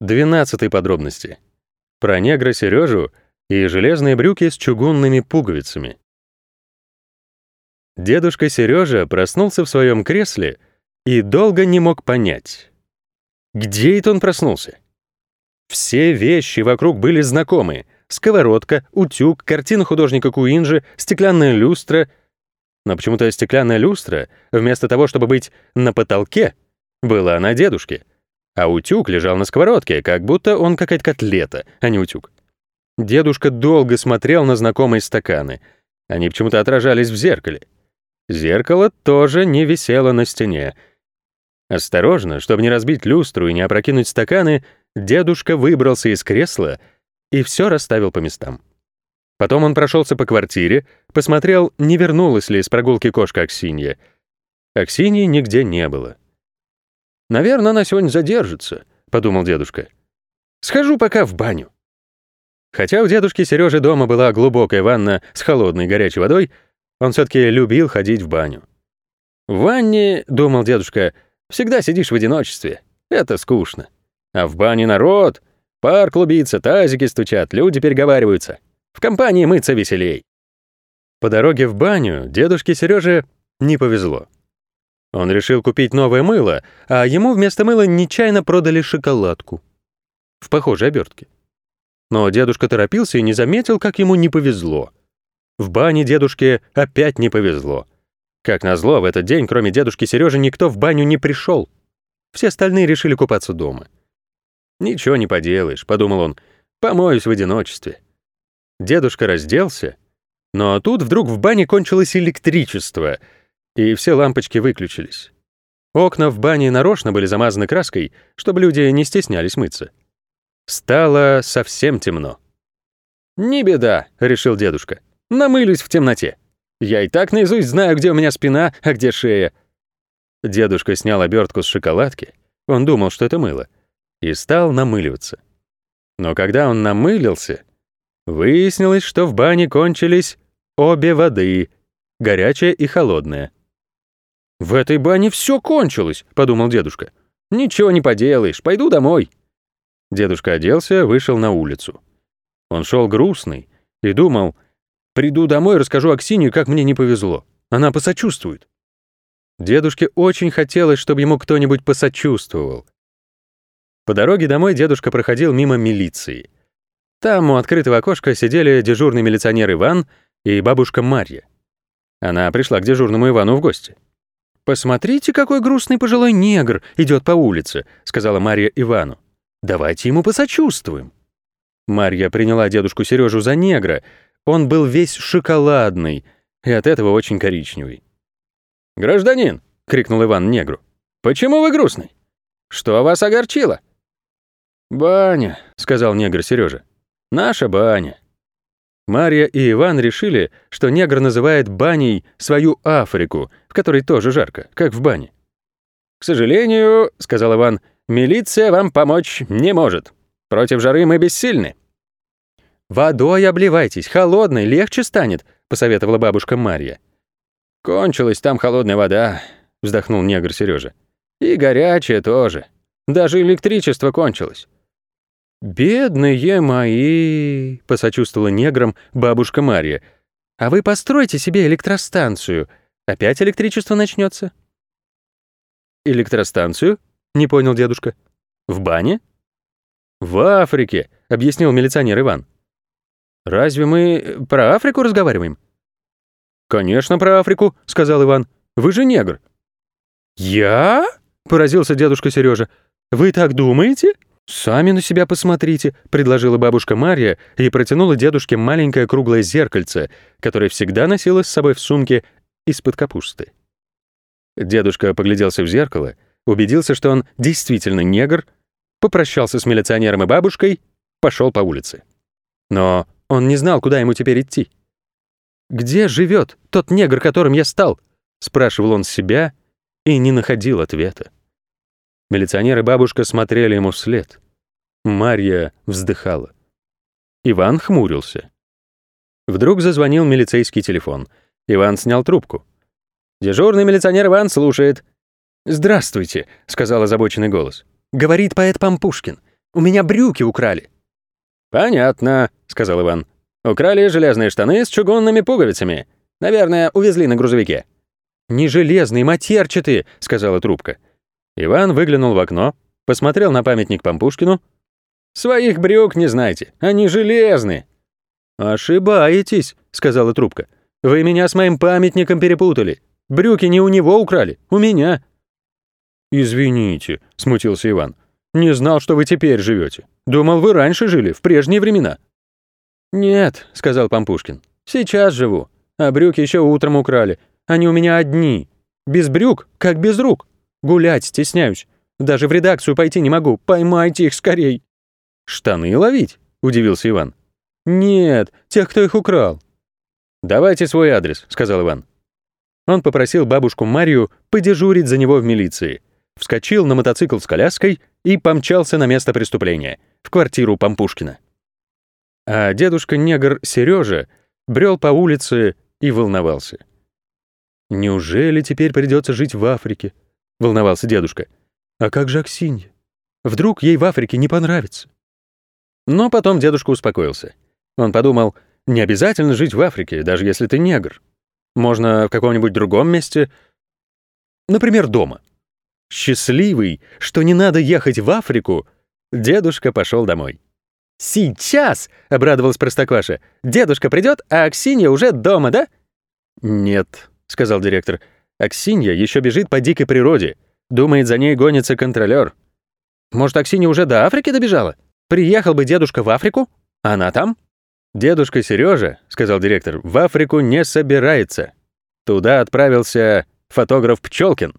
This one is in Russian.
12 подробности. Про негра Сережу и железные брюки с чугунными пуговицами. Дедушка Сережа проснулся в своем кресле и долго не мог понять, где это он проснулся. Все вещи вокруг были знакомы. Сковородка, утюг, картина художника Куинджи, стеклянная люстра. Но почему-то стеклянная люстра, вместо того, чтобы быть на потолке, была на дедушке. А утюг лежал на сковородке, как будто он какая-то котлета, а не утюг. Дедушка долго смотрел на знакомые стаканы. Они почему-то отражались в зеркале. Зеркало тоже не висело на стене. Осторожно, чтобы не разбить люстру и не опрокинуть стаканы, дедушка выбрался из кресла и все расставил по местам. Потом он прошелся по квартире, посмотрел, не вернулась ли из прогулки кошка Аксинья. Аксиньи нигде не было. «Наверное, она сегодня задержится», — подумал дедушка. «Схожу пока в баню». Хотя у дедушки Сережи дома была глубокая ванна с холодной горячей водой, он все-таки любил ходить в баню. «В ванне, — думал дедушка, — всегда сидишь в одиночестве. Это скучно. А в бане народ, пар клубится, тазики стучат, люди переговариваются. В компании мыться веселей». По дороге в баню дедушке Сереже не повезло. Он решил купить новое мыло, а ему вместо мыла нечаянно продали шоколадку. В похожей обертке. Но дедушка торопился и не заметил, как ему не повезло. В бане дедушке опять не повезло. Как назло, в этот день, кроме дедушки Сережи, никто в баню не пришел. Все остальные решили купаться дома. «Ничего не поделаешь», — подумал он, — «помоюсь в одиночестве». Дедушка разделся, но тут вдруг в бане кончилось электричество — и все лампочки выключились. Окна в бане нарочно были замазаны краской, чтобы люди не стеснялись мыться. Стало совсем темно. «Не беда», — решил дедушка. «Намылюсь в темноте. Я и так наизусть знаю, где у меня спина, а где шея». Дедушка снял обертку с шоколадки, он думал, что это мыло, и стал намыливаться. Но когда он намылился, выяснилось, что в бане кончились обе воды, горячая и холодная. «В этой бане все кончилось», — подумал дедушка. «Ничего не поделаешь, пойду домой». Дедушка оделся, вышел на улицу. Он шел грустный и думал, «Приду домой, расскажу Аксинью, как мне не повезло. Она посочувствует». Дедушке очень хотелось, чтобы ему кто-нибудь посочувствовал. По дороге домой дедушка проходил мимо милиции. Там у открытого окошка сидели дежурный милиционер Иван и бабушка Марья. Она пришла к дежурному Ивану в гости. «Посмотрите, какой грустный пожилой негр идет по улице», — сказала Марья Ивану. «Давайте ему посочувствуем». Марья приняла дедушку Сережу за негра. Он был весь шоколадный и от этого очень коричневый. «Гражданин!» — крикнул Иван негру. «Почему вы грустный? Что вас огорчило?» «Баня», — сказал негр Сережа. «Наша баня». Марья и Иван решили, что негр называет баней свою Африку, в которой тоже жарко, как в бане. «К сожалению, — сказал Иван, — милиция вам помочь не может. Против жары мы бессильны». «Водой обливайтесь, холодной, легче станет», — посоветовала бабушка Марья. «Кончилась там холодная вода», — вздохнул негр Сережа. «И горячая тоже. Даже электричество кончилось. «Бедные мои!» — посочувствовала неграм бабушка Марья. «А вы постройте себе электростанцию. Опять электричество начнется. «Электростанцию?» — не понял дедушка. «В бане?» «В Африке», — объяснил милиционер Иван. «Разве мы про Африку разговариваем?» «Конечно, про Африку», — сказал Иван. «Вы же негр». «Я?» — поразился дедушка Сережа. «Вы так думаете?» «Сами на себя посмотрите», — предложила бабушка Марья и протянула дедушке маленькое круглое зеркальце, которое всегда носила с собой в сумке из-под капусты. Дедушка погляделся в зеркало, убедился, что он действительно негр, попрощался с милиционером и бабушкой, пошел по улице. Но он не знал, куда ему теперь идти. «Где живет тот негр, которым я стал?» — спрашивал он себя и не находил ответа. Милиционер и бабушка смотрели ему вслед. Марья вздыхала. Иван хмурился. Вдруг зазвонил милицейский телефон. Иван снял трубку. «Дежурный милиционер Иван слушает». «Здравствуйте», — сказал озабоченный голос. «Говорит поэт Пампушкин. У меня брюки украли». «Понятно», — сказал Иван. «Украли железные штаны с чугунными пуговицами. Наверное, увезли на грузовике». «Не железные, матерчатые», — сказала трубка. Иван выглянул в окно, посмотрел на памятник Пампушкину. «Своих брюк не знаете, они железные». «Ошибаетесь», — сказала трубка. «Вы меня с моим памятником перепутали. Брюки не у него украли, у меня». «Извините», — смутился Иван. «Не знал, что вы теперь живете. Думал, вы раньше жили, в прежние времена». «Нет», — сказал Пампушкин. «Сейчас живу. А брюки еще утром украли. Они у меня одни. Без брюк, как без рук. Гулять стесняюсь. Даже в редакцию пойти не могу. Поймайте их скорей». «Штаны ловить?» — удивился Иван. «Нет, тех, кто их украл». «Давайте свой адрес», — сказал Иван. Он попросил бабушку Марию подежурить за него в милиции, вскочил на мотоцикл с коляской и помчался на место преступления, в квартиру Пампушкина. А дедушка-негр Сережа брел по улице и волновался. «Неужели теперь придется жить в Африке?» — волновался дедушка. «А как же Аксинья? Вдруг ей в Африке не понравится?» Но потом дедушка успокоился. Он подумал, не обязательно жить в Африке, даже если ты негр. Можно в каком-нибудь другом месте. Например, дома. Счастливый, что не надо ехать в Африку, дедушка пошел домой. «Сейчас!» — обрадовалась Простокваша. «Дедушка придет, а Аксинья уже дома, да?» «Нет», — сказал директор. «Аксинья еще бежит по дикой природе. Думает, за ней гонится контролер. Может, Аксинья уже до Африки добежала? Приехал бы дедушка в Африку? Она там?» «Дедушка Сережа, сказал директор, — «в Африку не собирается. Туда отправился фотограф Пчелкин».